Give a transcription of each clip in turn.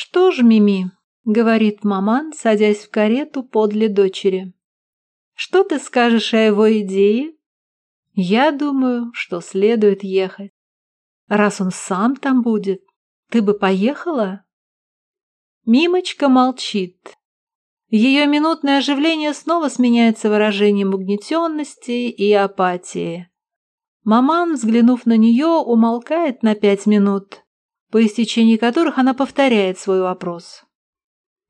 «Что ж, Мими», — говорит маман, садясь в карету подле дочери, — «что ты скажешь о его идее?» «Я думаю, что следует ехать. Раз он сам там будет, ты бы поехала?» Мимочка молчит. Ее минутное оживление снова сменяется выражением угнетенности и апатии. Маман, взглянув на нее, умолкает на пять минут, по истечении которых она повторяет свой вопрос.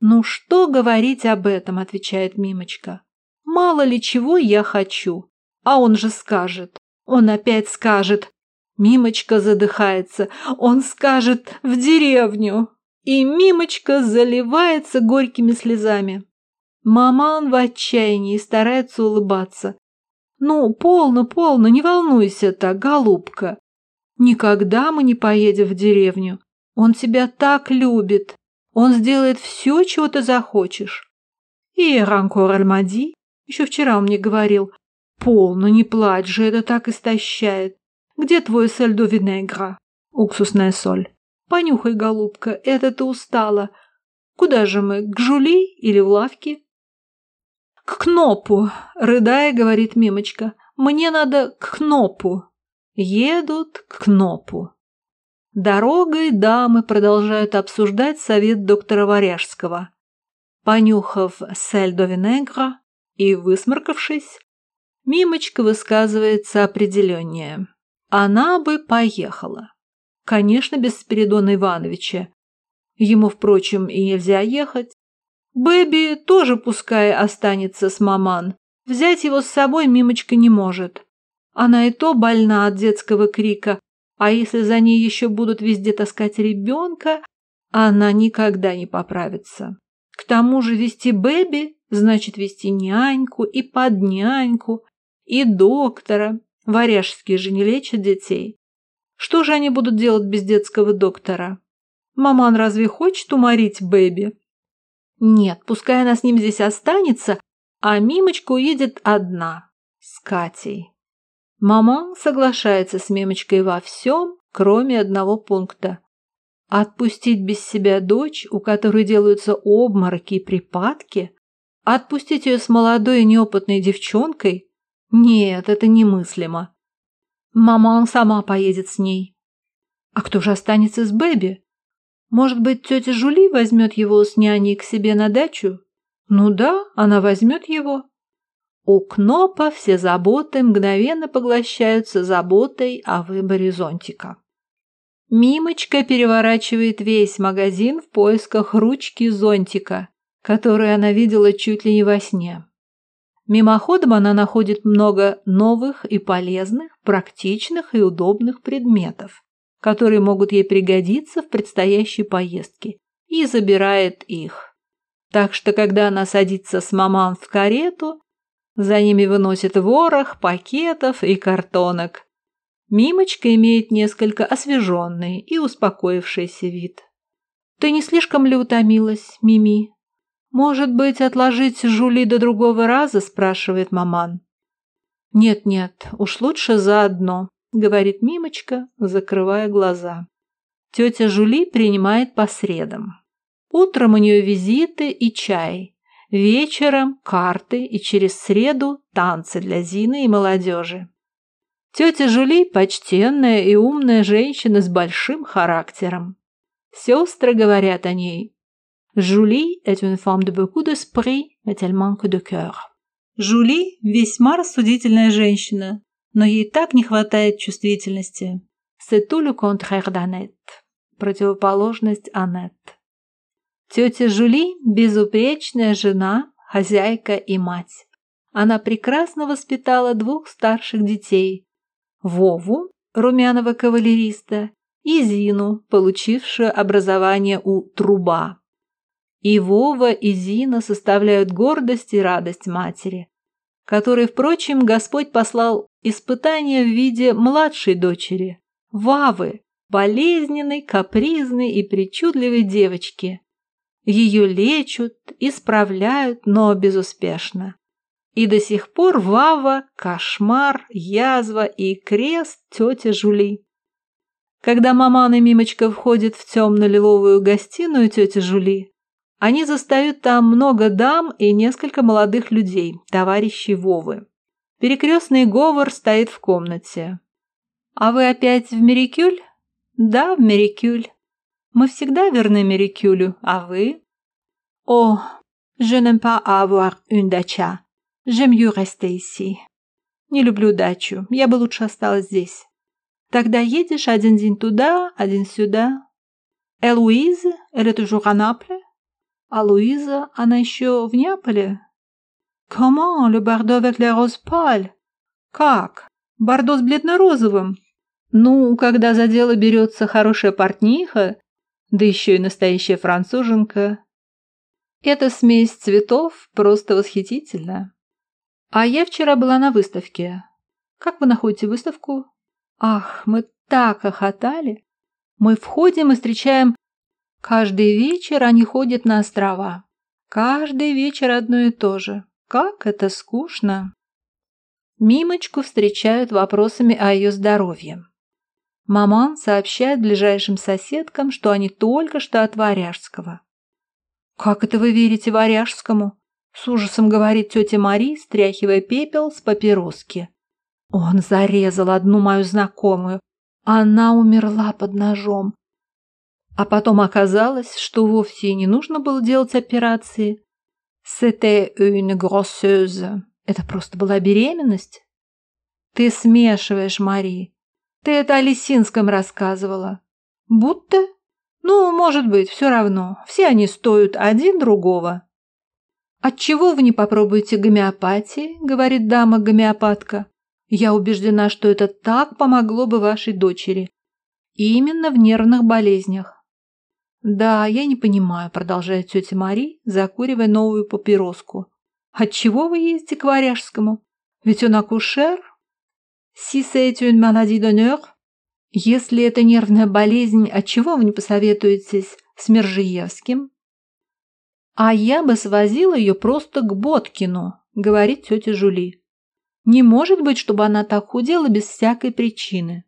«Ну что говорить об этом?» – отвечает Мимочка. «Мало ли чего я хочу. А он же скажет. Он опять скажет. Мимочка задыхается. Он скажет «в деревню». И Мимочка заливается горькими слезами. Маман в отчаянии старается улыбаться. «Ну, полно, полно, не волнуйся так, голубка. Никогда мы не поедем в деревню. Он тебя так любит. Он сделает все, чего ты захочешь». И Ранкор Альмади, еще вчера он мне говорил, «Полно, не плачь же, это так истощает. Где твой сальдо винегра?» «Уксусная соль». Понюхай, голубка, это ты устала. Куда же мы, к Жули или в лавке? К Кнопу, рыдая, говорит Мимочка. Мне надо к Кнопу. Едут к Кнопу. Дорогой дамы продолжают обсуждать совет доктора Варяжского. Понюхав сель до винегра и высморкавшись, Мимочка высказывается определеннее. Она бы поехала. Конечно, без Спиридона Ивановича. Ему, впрочем, и нельзя ехать. Бэби тоже пускай останется с маман. Взять его с собой Мимочка не может. Она и то больна от детского крика, а если за ней еще будут везде таскать ребенка, она никогда не поправится. К тому же вести Бэби значит вести няньку и подняньку, и доктора. Варяжские же не лечат детей. Что же они будут делать без детского доктора? Маман разве хочет уморить Бэби? Нет, пускай она с ним здесь останется, а Мимочка уедет одна, с Катей. Маман соглашается с Мимочкой во всем, кроме одного пункта. Отпустить без себя дочь, у которой делаются обмороки и припадки? Отпустить ее с молодой и неопытной девчонкой? Нет, это немыслимо. Мама сама поедет с ней. А кто же останется с Бэби? Может быть, тетя Жули возьмет его с няней к себе на дачу? Ну да, она возьмет его. У Кнопа все заботы мгновенно поглощаются заботой о выборе зонтика. Мимочка переворачивает весь магазин в поисках ручки зонтика, которую она видела чуть ли не во сне. Мимоходом она находит много новых и полезных, практичных и удобных предметов, которые могут ей пригодиться в предстоящей поездке, и забирает их. Так что, когда она садится с маман в карету, за ними выносит ворох, пакетов и картонок. Мимочка имеет несколько освеженный и успокоившийся вид. «Ты не слишком ли утомилась, Мими?» «Может быть, отложить Жули до другого раза?» – спрашивает маман. «Нет-нет, уж лучше заодно», – говорит Мимочка, закрывая глаза. Тетя Жули принимает по средам. Утром у нее визиты и чай. Вечером карты и через среду танцы для Зины и молодежи. Тетя Жули – почтенная и умная женщина с большим характером. Сестры говорят о ней Жули est une femme de beaucoup d'esprit, mais elle manque de cœur. Жули – весьма рассудительная женщина, но ей так не хватает чувствительности. C'est tout le contraire d'Annette. Противоположность Аннет. Тетя Жули – безупречная жена, хозяйка и мать. Она прекрасно воспитала двух старших детей – Вову, румяного кавалериста, и Зину, получившую образование у Труба. И Вова, и Зина составляют гордость и радость матери, которой, впрочем, Господь послал испытание в виде младшей дочери, Вавы, болезненной, капризной и причудливой девочки. Ее лечат, исправляют, но безуспешно. И до сих пор Вава – кошмар, язва и крест тети Жули. Когда маман и Мимочка входят в темно-лиловую гостиную тети Жули, они застают там много дам и несколько молодых людей, товарищей Вовы. Перекрестный говор стоит в комнате. «А вы опять в Мерикюль?» «Да, в Мерикюль. Мы всегда верны Мерикюлю, а вы?» «О, je n'aime pas avoir une dacha. J'aime mieux rester ici». «Не люблю дачу, я бы лучше осталась здесь». «Тогда едешь один день туда, один сюда». «Et Louise, elle est toujours à Naples?» А Луиза, она еще в Неаполе? Comment, le Bordeaux avec les roses pâles? Как? Бордо с бледно-розовым? Ну, когда за дело берется хорошая портниха, да еще и настоящая француженка. Эта смесь цветов просто восхитительна. А я вчера была на выставке. Как вы находите выставку? Ах, мы так охотали. Мы входим и встречаем Каждый вечер они ходят на острова. Каждый вечер одно и то же. Как это скучно. Мимочку встречают вопросами о ее здоровье. Маман сообщает ближайшим соседкам, что они только что от Варяжского. «Как это вы верите Варяжскому?» С ужасом говорит тетя Мари, стряхивая пепел с папироски. «Он зарезал одну мою знакомую. Она умерла под ножом. А потом оказалось, что вовсе не нужно было делать операции. C'était une grosseuse. Это просто была беременность. Ты смешиваешь, Мари. Ты это о Лисинском рассказывала. Будто? Ну, может быть, все равно. Все они стоят один другого. «Отчего вы не попробуете гомеопатии?» — говорит дама-гомеопатка. «Я убеждена, что это так помогло бы вашей дочери. Именно в нервных болезнях. «Да, я не понимаю», — продолжает тетя Мари, закуривая новую папироску. «Отчего вы ездите к Варяжскому? Ведь он акушер?» «Si c'est une maladie d'honneur?» «Если это нервная болезнь, отчего вы не посоветуетесь с Мержиевским?» «А я бы свозила ее просто к Боткину», — говорит тетя Жули. «Не может быть, чтобы она так худела без всякой причины».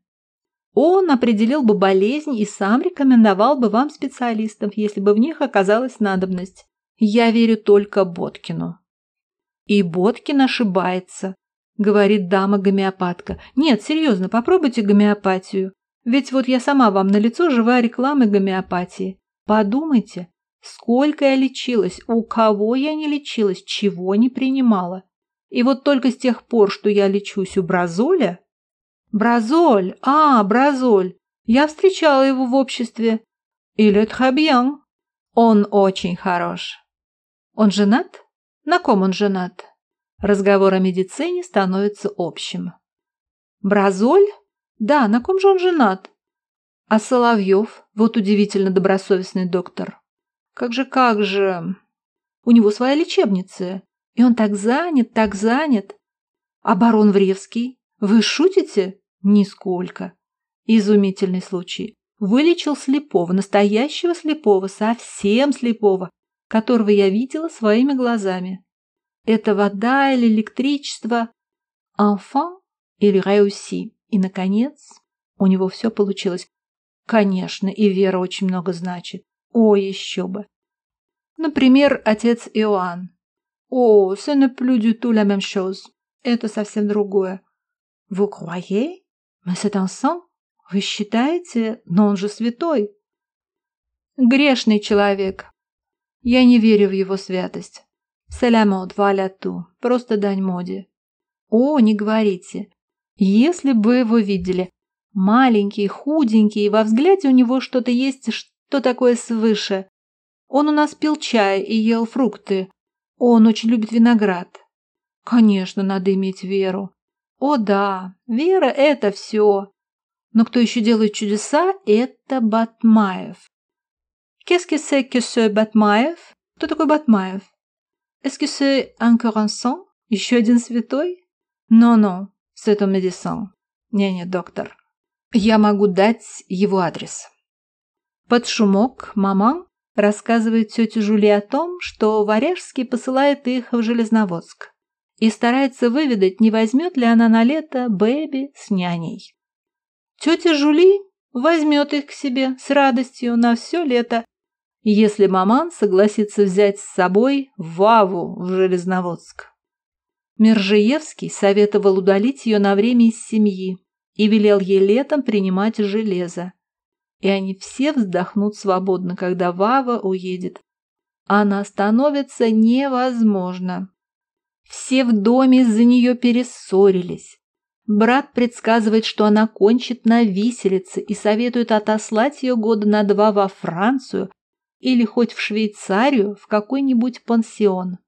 Он определил бы болезнь и сам рекомендовал бы вам специалистов, если бы в них оказалась надобность. Я верю только Боткину. И Боткин ошибается, говорит дама-гомеопатка. Нет, серьезно, попробуйте гомеопатию. Ведь вот я сама вам на лицо живая реклама гомеопатии. Подумайте, сколько я лечилась, у кого я не лечилась, чего не принимала. И вот только с тех пор, что я лечусь у Бразоля, Бразоль! А, Бразоль! Я встречала его в обществе. Или très Он очень хорош. Он женат? На ком он женат? Разговор о медицине становится общим. Бразоль? Да, на ком же он женат? А Соловьев? Вот удивительно добросовестный доктор. Как же, как же... У него своя лечебница, и он так занят, так занят. А барон Вревский? Вы шутите? Нисколько. Изумительный случай. Вылечил слепого, настоящего слепого, совсем слепого, которого я видела своими глазами. Это вода или электричество, enfant или réussi. И, наконец, у него все получилось. Конечно, и вера очень много значит. О, еще бы. Например, отец Иоанн. О, ce n'est plus du tout la même chose. Это совсем другое. Vous croyez? «Месье Тансан, вы считаете, но он же святой?» «Грешный человек. Я не верю в его святость. Салямот, валяту, просто дань моде». «О, не говорите. Если бы его видели. Маленький, худенький, во взгляде у него что-то есть, что такое свыше. Он у нас пил чай и ел фрукты. Он очень любит виноград. Конечно, надо иметь веру. О да, вера – это все. Но кто еще делает чудеса – это Батмаев. Ce Батмаев? Кто такой Батмаев? Est-ce encore un saint? Еще один святой? C'est un médecin. Не-не, доктор. Я могу дать его адрес. Под шумок мама рассказывает тете Жули о том, что Варяжский посылает их в Железноводск и старается выведать, не возьмет ли она на лето Бэби с няней. Тетя Жули возьмет их к себе с радостью на все лето, если маман согласится взять с собой Ваву в Железноводск. Мержиевский советовал удалить ее на время из семьи и велел ей летом принимать железо. И они все вздохнут свободно, когда Вава уедет. Она становится невозможно. Все в доме из-за нее перессорились. Брат предсказывает, что она кончит на виселице и советует отослать ее года на два во Францию или хоть в Швейцарию в какой-нибудь пансион.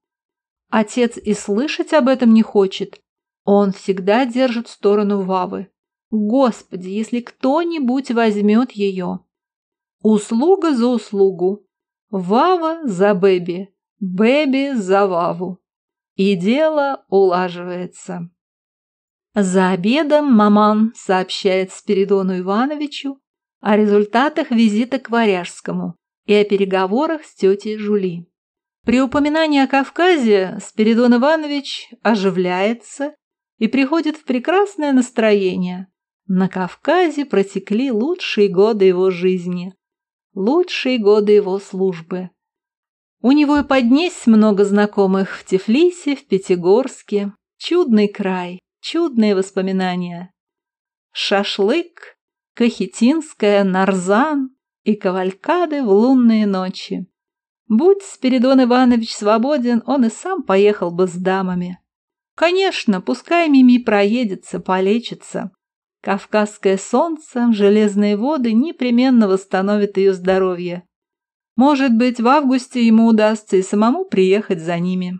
Отец и слышать об этом не хочет. Он всегда держит сторону Вавы. Господи, если кто-нибудь возьмет ее. Услуга за услугу. Вава за Бэби, Бэби за Ваву. И дело улаживается. За обедом маман сообщает Спиридону Ивановичу о результатах визита к Варяжскому и о переговорах с тетей Жули. При упоминании о Кавказе Спиридон Иванович оживляется и приходит в прекрасное настроение. На Кавказе протекли лучшие годы его жизни, лучшие годы его службы. У него и поднесь много знакомых в Тифлисе, в Пятигорске. Чудный край, чудные воспоминания. Шашлык, Кахетинская, Нарзан и кавалькады в лунные ночи. Будь Спиридон Иванович свободен, он и сам поехал бы с дамами. Конечно, пускай Мими проедется, полечится. Кавказское солнце, железные воды непременно восстановят ее здоровье. Может быть, в августе ему удастся и самому приехать за ними.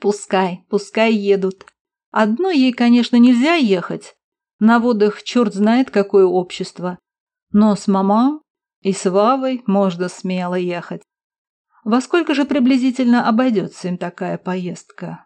Пускай, пускай едут. Одной ей, конечно, нельзя ехать. На водах черт знает какое общество. Но с мама и с Вавой можно смело ехать. Во сколько же приблизительно обойдется им такая поездка?